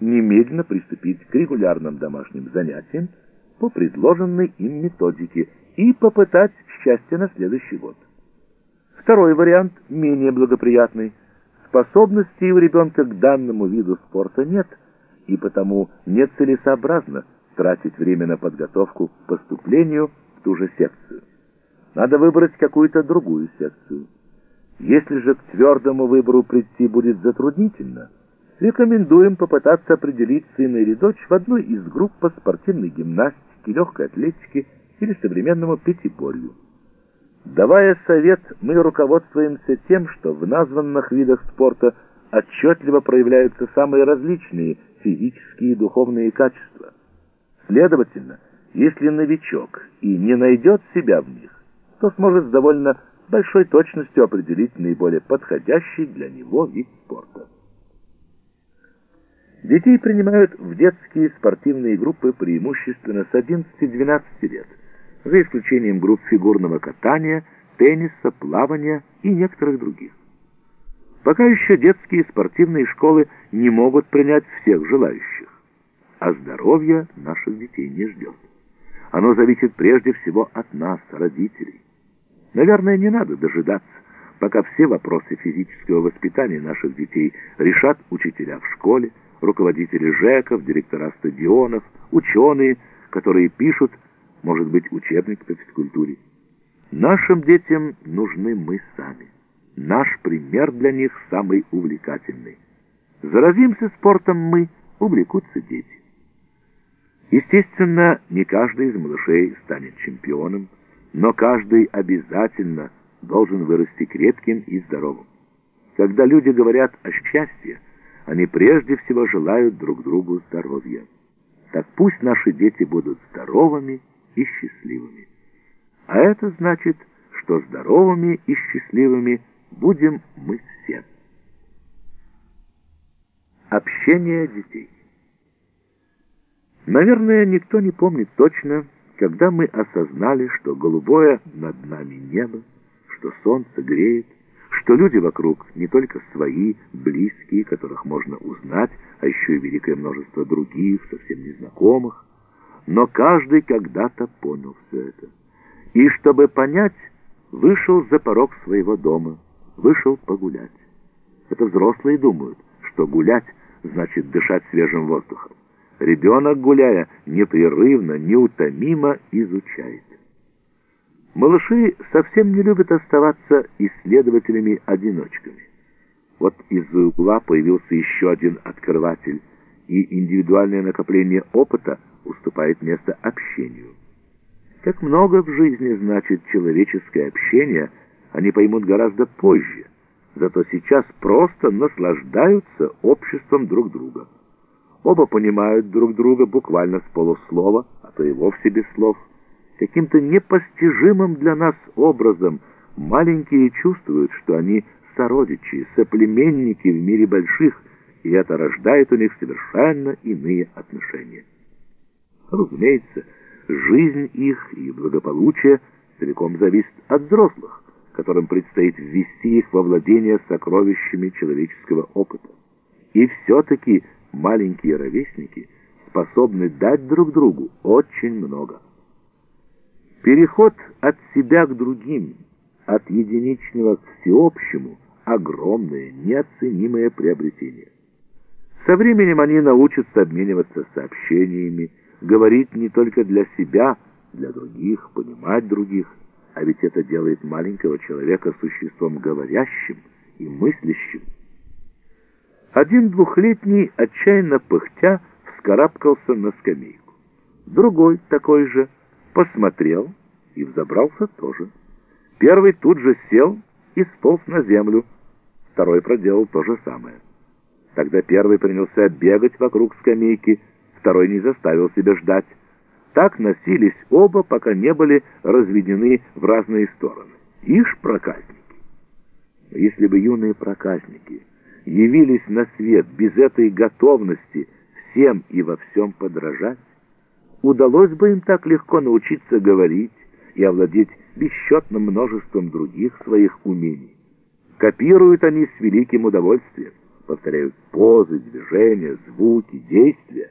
немедленно приступить к регулярным домашним занятиям по предложенной им методике и попытать счастье на следующий год. Второй вариант менее благоприятный. Способностей у ребенка к данному виду спорта нет, и потому нецелесообразно тратить время на подготовку к поступлению в ту же секцию. Надо выбрать какую-то другую секцию. Если же к твердому выбору прийти будет затруднительно, рекомендуем попытаться определить сына или дочь в одной из групп по спортивной гимнастике, легкой атлетике или современному пятиборью. Давая совет, мы руководствуемся тем, что в названных видах спорта отчетливо проявляются самые различные физические и духовные качества. Следовательно, если новичок и не найдет себя в них, то сможет с довольно большой точностью определить наиболее подходящий для него вид спорта. Детей принимают в детские спортивные группы преимущественно с 11-12 лет, за исключением групп фигурного катания, тенниса, плавания и некоторых других. Пока еще детские спортивные школы не могут принять всех желающих, а здоровье наших детей не ждет. Оно зависит прежде всего от нас, родителей. Наверное, не надо дожидаться, пока все вопросы физического воспитания наших детей решат учителя в школе, руководители ЖЭКов, директора стадионов, ученые, которые пишут, может быть, учебник по физкультуре. Нашим детям нужны мы сами. Наш пример для них самый увлекательный. Заразимся спортом мы, увлекутся дети. Естественно, не каждый из малышей станет чемпионом, но каждый обязательно должен вырасти крепким и здоровым. Когда люди говорят о счастье, они прежде всего желают друг другу здоровья. Так пусть наши дети будут здоровыми и счастливыми. А это значит, что здоровыми и счастливыми будем мы все. Общение детей. Наверное, никто не помнит точно, когда мы осознали, что голубое над нами небо, что солнце греет, что люди вокруг не только свои, близкие, которых можно узнать, а еще и великое множество других, совсем незнакомых, но каждый когда-то понял все это. И чтобы понять, вышел за порог своего дома, вышел погулять. Это взрослые думают, что гулять значит дышать свежим воздухом. Ребенок, гуляя, непрерывно, неутомимо изучает. Малыши совсем не любят оставаться исследователями-одиночками. Вот из-за угла появился еще один открыватель, и индивидуальное накопление опыта уступает место общению. Как много в жизни значит человеческое общение, они поймут гораздо позже, зато сейчас просто наслаждаются обществом друг друга. Оба понимают друг друга буквально с полуслова, а то и вовсе без слов. Каким-то непостижимым для нас образом маленькие чувствуют, что они сородичи, соплеменники в мире больших, и это рождает у них совершенно иные отношения. Разумеется, жизнь их и благополучие целиком зависит от взрослых, которым предстоит ввести их во владение сокровищами человеческого опыта. И все-таки маленькие ровесники способны дать друг другу очень много. Переход от себя к другим, от единичного к всеобщему – огромное, неоценимое приобретение. Со временем они научатся обмениваться сообщениями, говорить не только для себя, для других, понимать других, а ведь это делает маленького человека существом говорящим и мыслящим. Один двухлетний, отчаянно пыхтя, вскарабкался на скамейку. Другой такой же посмотрел и взобрался тоже. Первый тут же сел и сполз на землю. Второй проделал то же самое. Тогда первый принялся бегать вокруг скамейки, второй не заставил себя ждать. Так носились оба, пока не были разведены в разные стороны. Ишь, проказники! Если бы юные проказники явились на свет без этой готовности всем и во всем подражать, удалось бы им так легко научиться говорить и овладеть бесчетным множеством других своих умений. Копируют они с великим удовольствием. повторяют позы, движения, звуки, действия.